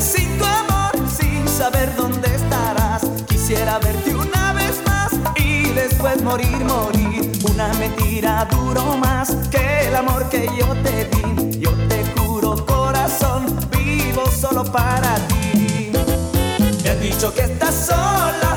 sin tu amor, sin saber dónde estarás. Quisiera verte una vez más y después morir, morir. Una mentira duro más que el amor que yo te di. Yo te juro, corazón, vivo solo para ti. Me has dicho que estás sola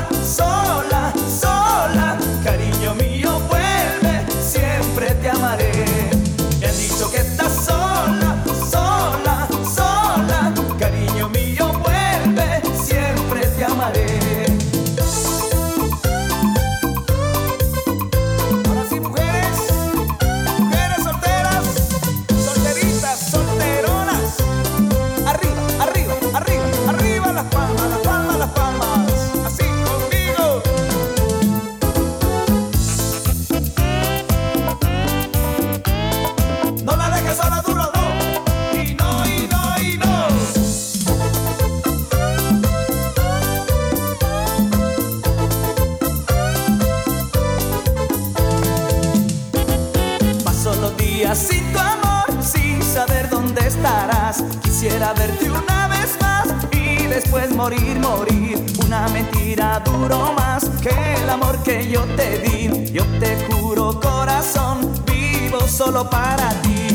Quisiera verte una vez más y después morir, morir. Una mentira duró más que el amor que yo te di. Yo te juro, corazón, vivo solo para ti.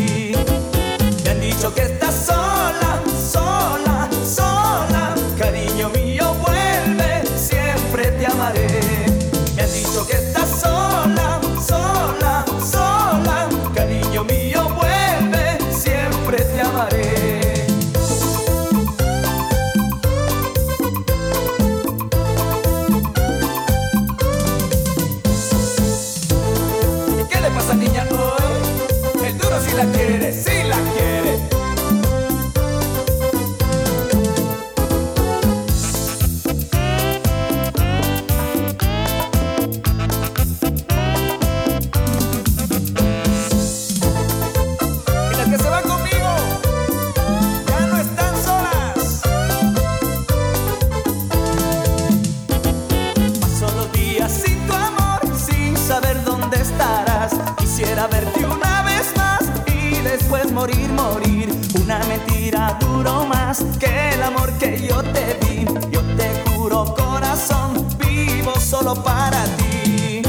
Verte una vez más y después morir, morir. Una mentira duró más que el amor que yo te di. Yo te juro, corazón, vivo solo para ti.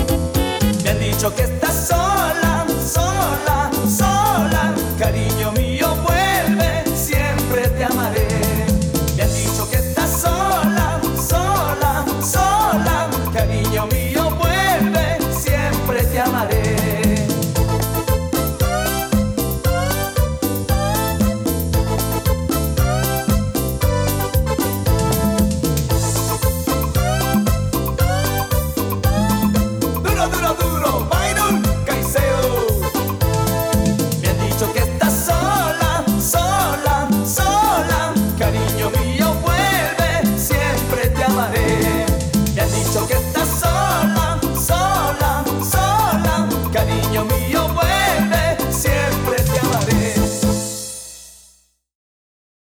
Me han dicho que